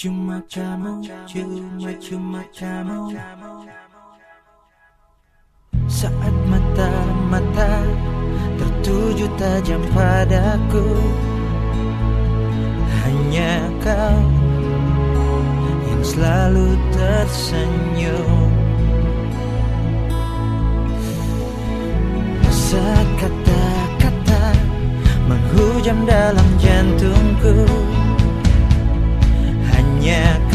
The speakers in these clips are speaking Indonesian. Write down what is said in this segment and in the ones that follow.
Cuma kamu, cuma cuma kamu Saat mata-mata tertuju tajam padaku Hanya kau yang selalu tersenyum. Saat kata-kata menghujam dalam jantungku Yeah.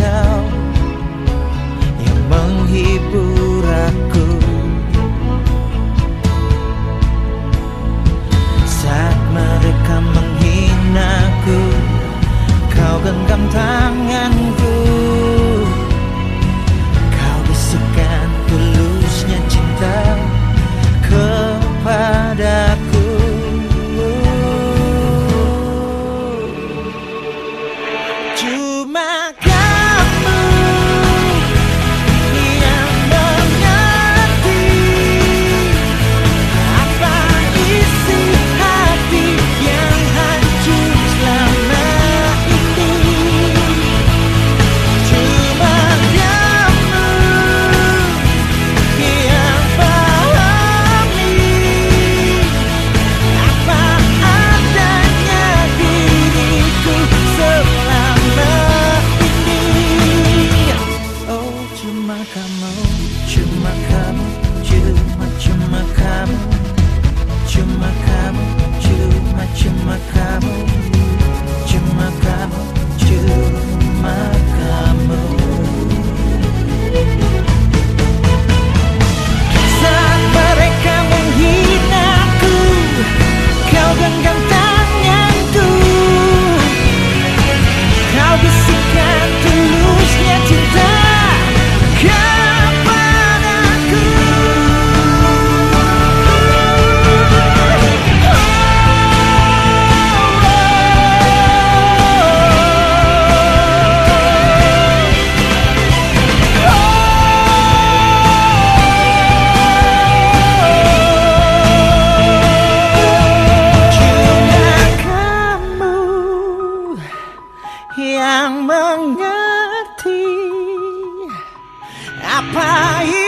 I pray.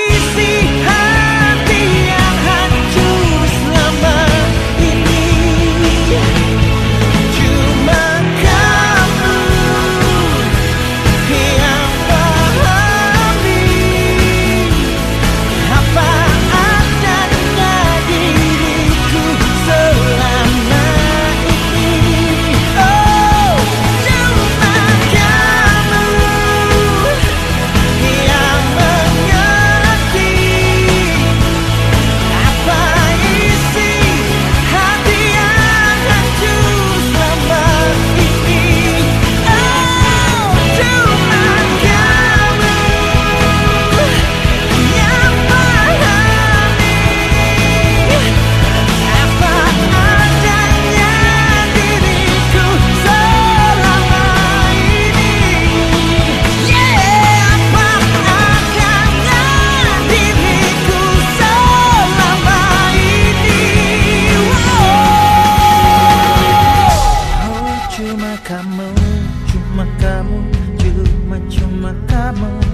kamu, cuma kamu, cuma cuma kamu.